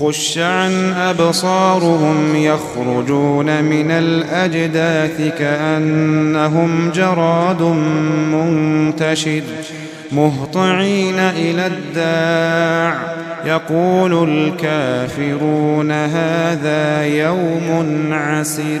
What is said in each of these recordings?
خش عن أبصارهم يخرجون من الأجداث كأنهم جراد منتشر مهطعين إلى الداع. يقول الكافرون هذا يوم عسير.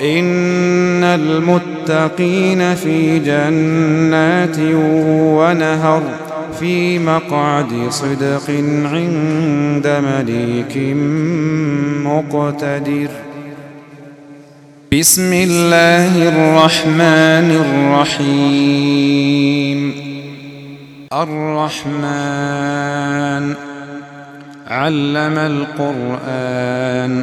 إن المتقين في جنات ونهر في مقعد صدق عند مليك مقتدر. بسم الله الرحمن الرحيم. الرحمن علم القرآن.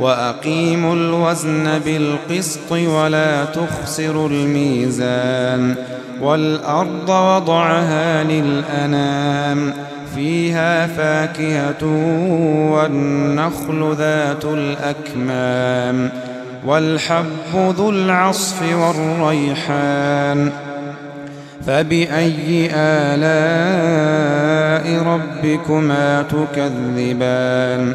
وأقيموا الوزن بالقسط ولا تخسروا الميزان والأرض وضعها للأنام فيها فاكهة والنخل ذات الأكمام والحب ذو العصف والريحان فبأي آلاء ربكما تكذبان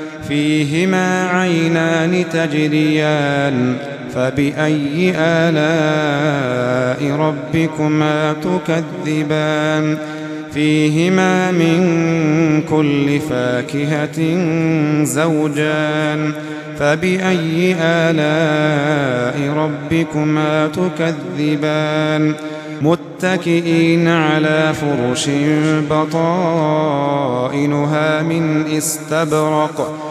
فيهما عينان تجريان فبأي آلاء ربكما تكذبان؟ فيهما من كل فاكهة زوجان فبأي آلاء ربكما تكذبان؟ متكئين على فرش بطائنها من استبرق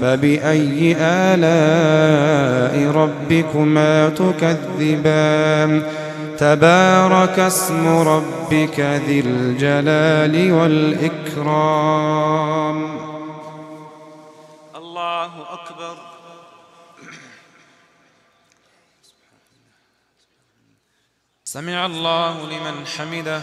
فبأي آلاء ربكما تكذبان؟ تبارك اسم ربك ذي الجلال والإكرام. الله أكبر. سمع الله لمن حمده.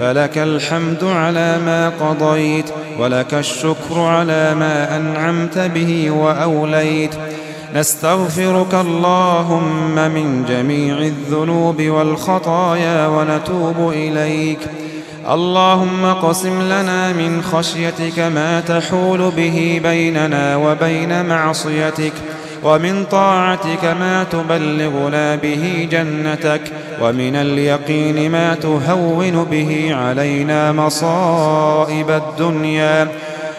فلك الحمد على ما قضيت ولك الشكر على ما أنعمت به وأوليت. نستغفرك اللهم من جميع الذنوب والخطايا ونتوب إليك. اللهم قسم لنا من خشيتك ما تحول به بيننا وبين معصيتك ومن طاعتك ما تبلغنا به جنتك. ومن اليقين ما تهون به علينا مصائب الدنيا.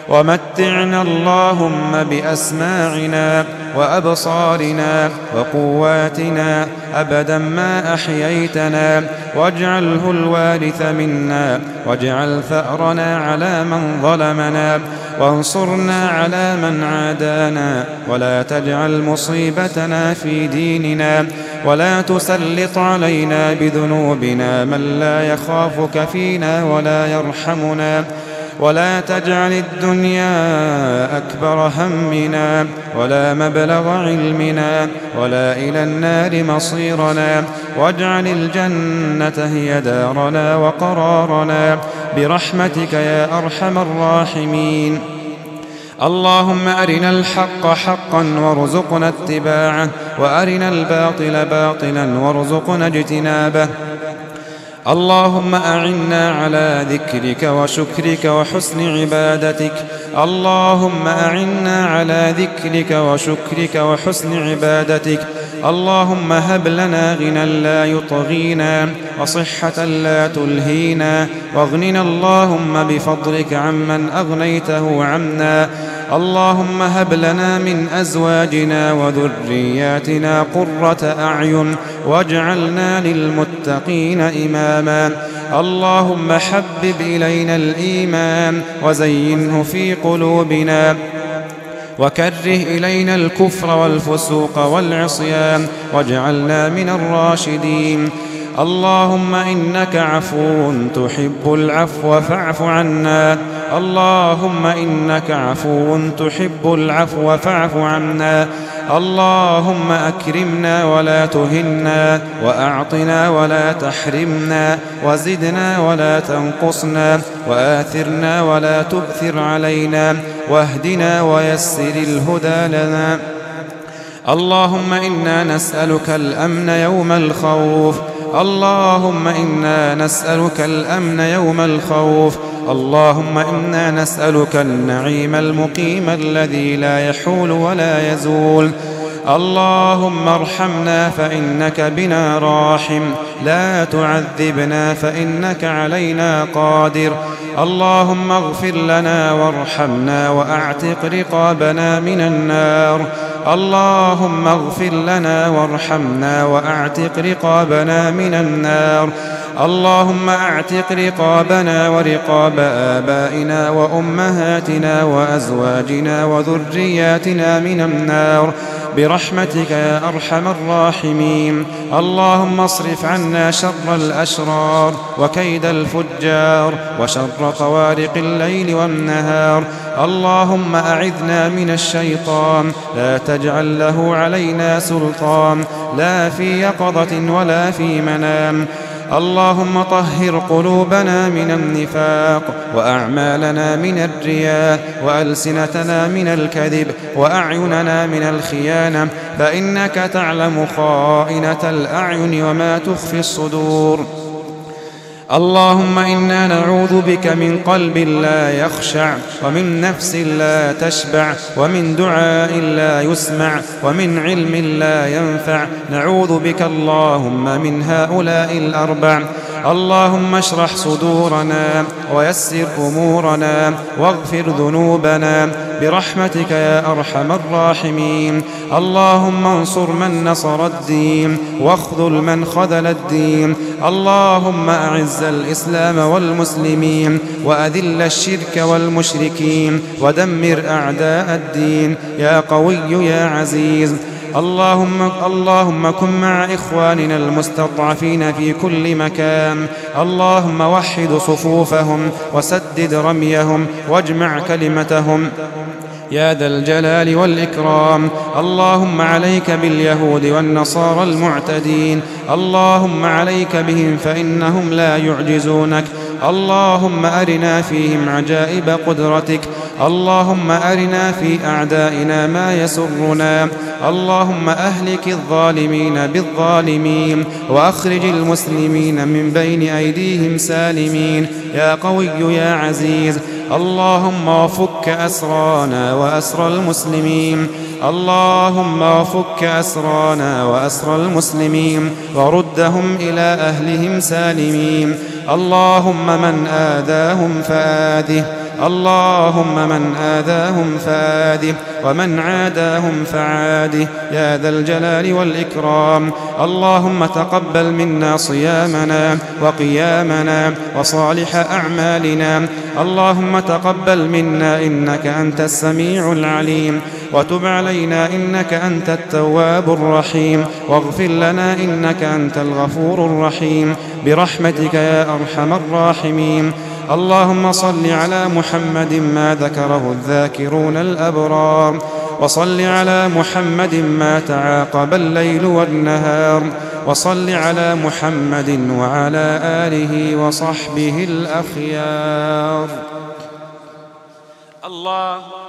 ومتعنا اللهم بأسماعنا وأبصارنا وقواتنا أبدا ما أحييتنا. واجعله الوارث منا واجعل ثأرنا على من ظلمنا. وانصرنا على من عادانا. ولا تجعل مصيبتنا في ديننا. ولا تسلط علينا بذنوبنا من لا يخافك فينا ولا يرحمنا ولا تجعل الدنيا أكبر همنا ولا مبلغ علمنا ولا إلى النار مصيرنا واجعل الجنة هي دارنا وقرارنا برحمتك يا أرحم الراحمين اللهم أرنا الحق حقا وارزقنا اتباعه وأرنا الباطل باطلا وارزقنا اجتنابه. اللهم أعنا على ذكرك وشكرك وحسن عبادتك. اللهم أعنا على ذكرك وشكرك وحسن عبادتك. اللهم هب لنا غنى لا يطغينا وصحة لا تلهينا واغننا اللهم بفضلك عمن أغنيته عنا اللهم هب لنا من أزواجنا وذرياتنا قرة أعين واجعلنا للمتقين إماما اللهم حبب إلينا الإيمان وزينه في قلوبنا وكره إلينا الكفر والفسوق والعصيان واجعلنا من الراشدين. اللهم إنك عفو تحب العفو فاعف عنا. اللهم إنك عفو تحب العفو فاعف عنا. اللهم أكرمنا ولا تهنا وأعطنا ولا تحرمنا وزدنا ولا تنقصنا وآثرنا ولا تؤثر علينا. واهدنا ويسر الهدى لنا. اللهم إنا نسألك الأمن يوم الخوف. اللهم إنا نسألك الأمن يوم الخوف. اللهم إنا نسألك النعيم المقيم الذي لا يحول ولا يزول. اللهم ارحمنا فإنك بنا راحم. لا تعذبنا فإنك علينا قادر. اللهم اغفر لنا وارحمنا وأعتق رقابنا من النار. اللهم اغفر لنا وارحمنا وأعتق رقابنا من النار. اللهم أعتق رقابنا ورقاب آبائنا وأمهاتنا وأزواجنا وذرياتنا من النار. برحمتك يا أرحم الراحمين. اللهم اصرف عنا شر الأشرار وكيد الفجار وشر طوارق الليل والنهار. اللهم أعذنا من الشيطان. لا تجعل له علينا سلطان. لا في يقظة ولا في منام. اللهم طهر قلوبنا من النفاق وأعمالنا من الرياء وألسنتنا من الكذب وأعيننا من الخيانة فإنك تعلم خائنة الأعين وما تخفي الصدور اللهم إنا نعوذ بك من قلب لا يخشع ومن نفس لا تشبع ومن دعاء لا يسمع ومن علم لا ينفع. نعوذ بك اللهم من هؤلاء الأربع. اللهم اشرح صدورنا ويسر أمورنا واغفر ذنوبنا برحمتك يا أرحم الراحمين. اللهم انصر من نصر الدين واخذل من خذل الدين. اللهم أعز الإسلام والمسلمين وأذل الشرك والمشركين ودمر أعداء الدين. يا قوي يا عزيز اللهم اللهم كن مع إخواننا المستضعفين في كل مكان. اللهم وحد صفوفهم وسدد رميهم واجمع كلمتهم. يا ذا الجلال والإكرام. اللهم عليك باليهود والنصارى المعتدين. اللهم عليك بهم فإنهم لا يعجزونك. اللهم أرنا فيهم عجائب قدرتك. اللهم أرنا في أعدائنا ما يسرنا. اللهم أهلك الظالمين بالظالمين وأخرج المسلمين من بين أيديهم سالمين. يا قوي يا عزيز اللهم وفك أسرانا وأسر المسلمين. اللهم وفك أسرانا وأسر المسلمين وردهم إلى أهلهم سالمين. اللهم من آذاهم فآذه. اللهم من آذاهم فآده ومن عاداهم فعاده يا ذا الجلال والإكرام. اللهم تقبل منا صيامنا وقيامنا وصالح أعمالنا. اللهم تقبل منا إنك أنت السميع العليم. وتب علينا إنك أنت التواب الرحيم. واغفر لنا إنك أنت الغفور الرحيم. برحمتك يا أرحم الراحمين. اللهم صل على محمد ما ذكره الذاكرون الأبرار وصل على محمد ما تعاقب الليل والنهار وصل على محمد وعلى آله وصحبه الأخيار. الله